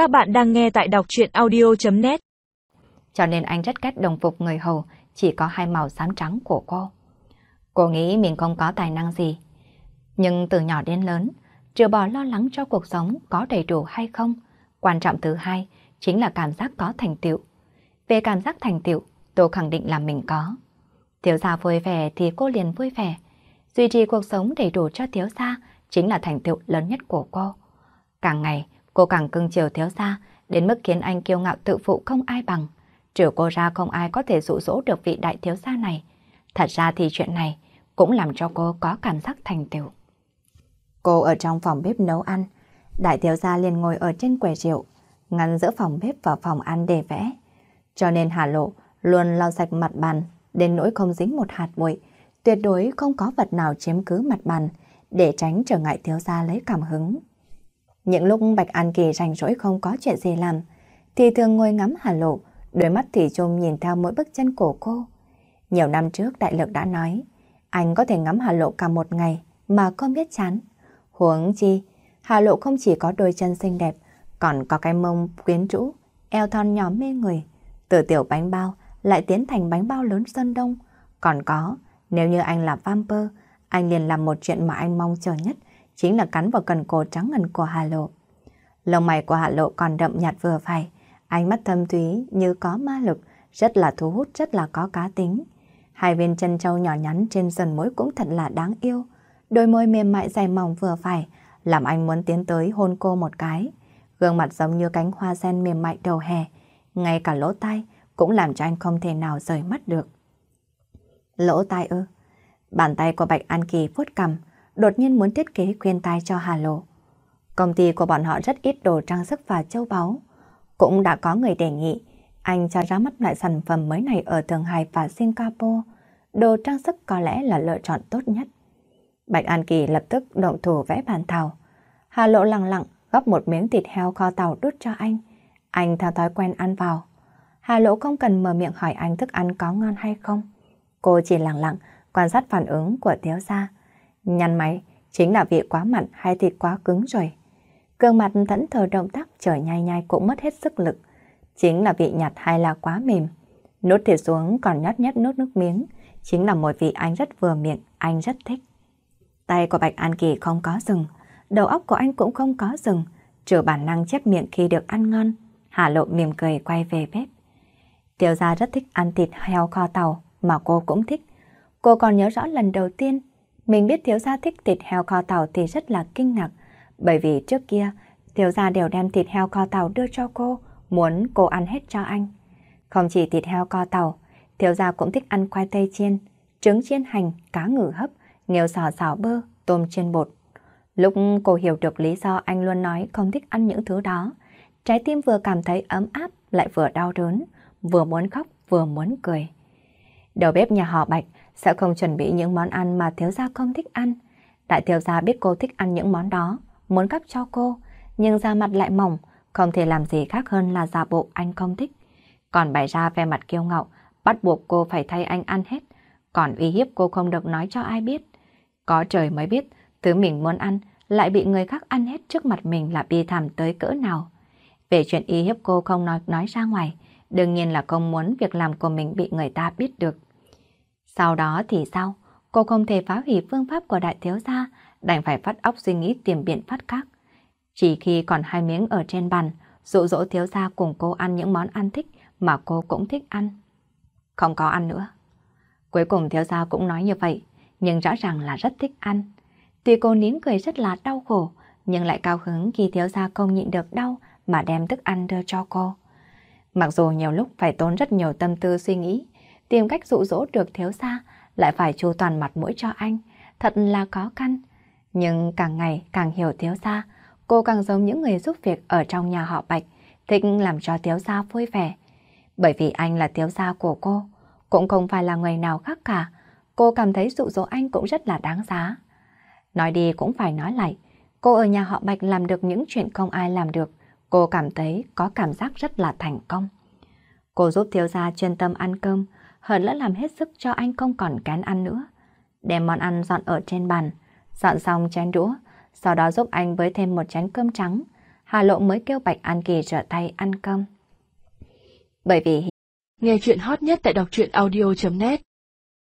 Các bạn đang nghe tại đọc chuyện audio.net Cho nên anh rất ghét đồng phục người hầu chỉ có hai màu xám trắng của cô. Cô nghĩ mình không có tài năng gì. Nhưng từ nhỏ đến lớn, trừ bỏ lo lắng cho cuộc sống có đầy đủ hay không, quan trọng thứ hai chính là cảm giác có thành tựu. Về cảm giác thành tựu, tôi khẳng định là mình có. Thiếu gia vui vẻ thì cô liền vui vẻ. Duy trì cuộc sống đầy đủ cho thiếu gia chính là thành tựu lớn nhất của cô. Càng ngày, cô càng cưng chiều thiếu gia, đến mức khiến anh kiêu ngạo tự phụ không ai bằng. Trừ cô ra không ai có thể dụ dỗ được vị đại thiếu gia này. Thật ra thì chuyện này cũng làm cho cô có cảm giác thành tựu. Cô ở trong phòng bếp nấu ăn, đại thiếu gia liền ngồi ở trên quầy rượu, ngăn giữa phòng bếp và phòng ăn để vẽ. Cho nên Hà Lộ luôn lau sạch mặt bàn, đến nỗi không dính một hạt bụi, tuyệt đối không có vật nào chiếm cứ mặt bàn, để tránh trở ngại thiếu gia lấy cảm hứng. Những lúc Bạch An Kỳ rảnh rỗi không có chuyện gì làm, thì thường ngồi ngắm Hà Lộ, đôi mắt thì chung nhìn theo mỗi bước chân của cô. Nhiều năm trước Đại Lực đã nói, anh có thể ngắm Hà Lộ cả một ngày mà không biết chán. Huống chi, Hà Lộ không chỉ có đôi chân xinh đẹp, còn có cái mông quyến rũ, eo thon nhỏ mê người. Từ tiểu bánh bao lại tiến thành bánh bao lớn sơn đông. Còn có, nếu như anh là vampire, anh liền làm một chuyện mà anh mong chờ nhất, chính là cắn vào cần cổ trắng ngần của Hà Lộ. Lông mày của Hà Lộ còn đậm nhạt vừa phải, ánh mắt thâm thúy như có ma lực, rất là thu hút, rất là có cá tính. Hai viên chân trâu nhỏ nhắn trên sườn mũi cũng thật là đáng yêu. Đôi môi mềm mại dày mỏng vừa phải, làm anh muốn tiến tới hôn cô một cái. Gương mặt giống như cánh hoa sen mềm mại đầu hè, ngay cả lỗ tai cũng làm cho anh không thể nào rời mắt được. Lỗ tai ư? Bàn tay của Bạch An Kỳ vuốt cầm, đột nhiên muốn thiết kế khuyên tai cho Hà Lộ. Công ty của bọn họ rất ít đồ trang sức và châu báu. Cũng đã có người đề nghị anh cho ra mắt lại sản phẩm mới này ở Thượng Hải và Singapore. Đồ trang sức có lẽ là lựa chọn tốt nhất. Bạch An Kỳ lập tức động thủ vẽ bàn thảo. Hà Lộ lặng lặng gấp một miếng thịt heo kho tàu đút cho anh. Anh theo thói quen ăn vào. Hà Lộ không cần mở miệng hỏi anh thức ăn có ngon hay không. Cô chỉ lặng lặng quan sát phản ứng của thiếu gia. Nhăn máy chính là vị quá mặn hay thịt quá cứng rồi. Cương mặt thẫn thờ động tác trở nhai nhai cũng mất hết sức lực. Chính là vị nhạt hay là quá mềm. Nốt thịt xuống còn nhát nhát nốt nước miếng. Chính là một vị anh rất vừa miệng, anh rất thích. Tay của Bạch An Kỳ không có rừng, đầu óc của anh cũng không có rừng, trừ bản năng chép miệng khi được ăn ngon. Hà lộ mỉm cười quay về bếp. Tiểu gia rất thích ăn thịt heo kho tàu mà cô cũng thích. Cô còn nhớ rõ lần đầu tiên mình biết thiếu gia thích thịt heo kho tàu thì rất là kinh ngạc. Bởi vì trước kia thiếu gia đều đem thịt heo kho tàu đưa cho cô, muốn cô ăn hết cho anh. Không chỉ thịt heo kho tàu, thiếu gia cũng thích ăn khoai tây chiên, trứng chiên hành, cá ngừ hấp, nghêu xào xào bơ, tôm chiên bột. Lúc cô hiểu được lý do anh luôn nói không thích ăn những thứ đó, trái tim vừa cảm thấy ấm áp lại vừa đau đớn, vừa muốn khóc vừa muốn cười. Đầu bếp nhà họ Bạch sẽ không chuẩn bị những món ăn mà thiếu gia không thích ăn. Đại thiếu gia biết cô thích ăn những món đó, muốn cấp cho cô, nhưng da mặt lại mỏng, không thể làm gì khác hơn là giả bộ anh không thích. Còn bày ra vẻ mặt kiêu ngạo, bắt buộc cô phải thay anh ăn hết, còn uy hiếp cô không được nói cho ai biết. Có trời mới biết, thứ mình muốn ăn lại bị người khác ăn hết trước mặt mình là bi thảm tới cỡ nào. Về chuyện uy hiếp cô không nói nói ra ngoài, đương nhiên là không muốn việc làm của mình bị người ta biết được. Sau đó thì sao? Cô không thể phá hủy phương pháp của đại thiếu gia, đành phải phát óc suy nghĩ tìm biện pháp khác. Chỉ khi còn hai miếng ở trên bàn, dụ dỗ thiếu gia cùng cô ăn những món ăn thích mà cô cũng thích ăn. Không có ăn nữa. Cuối cùng thiếu gia cũng nói như vậy, nhưng rõ ràng là rất thích ăn. Tuy cô nín cười rất là đau khổ, nhưng lại cao hứng khi thiếu gia không nhịn được đau mà đem thức ăn đưa cho cô. Mặc dù nhiều lúc phải tốn rất nhiều tâm tư suy nghĩ, tìm cách dụ dỗ được thiếu gia, lại phải chu toàn mặt mũi cho anh, thật là khó khăn. Nhưng càng ngày càng hiểu thiếu gia, cô càng giống những người giúp việc ở trong nhà họ Bạch, thích làm cho thiếu gia vui vẻ. Bởi vì anh là thiếu gia của cô, cũng không phải là người nào khác cả, cô cảm thấy dụ dỗ anh cũng rất là đáng giá. Nói đi cũng phải nói lại, cô ở nhà họ Bạch làm được những chuyện không ai làm được, cô cảm thấy có cảm giác rất là thành công. Cô giúp thiếu gia chuyên tâm ăn cơm, hơn lỡ làm hết sức cho anh không còn cán ăn nữa. Đem món ăn dọn ở trên bàn, dọn xong chén đũa, sau đó giúp anh với thêm một chén cơm trắng. Hà Lộ mới kêu Bạch An Kỳ rửa tay ăn cơm. Bởi vì nghe chuyện hot nhất tại đọc truyện audio.net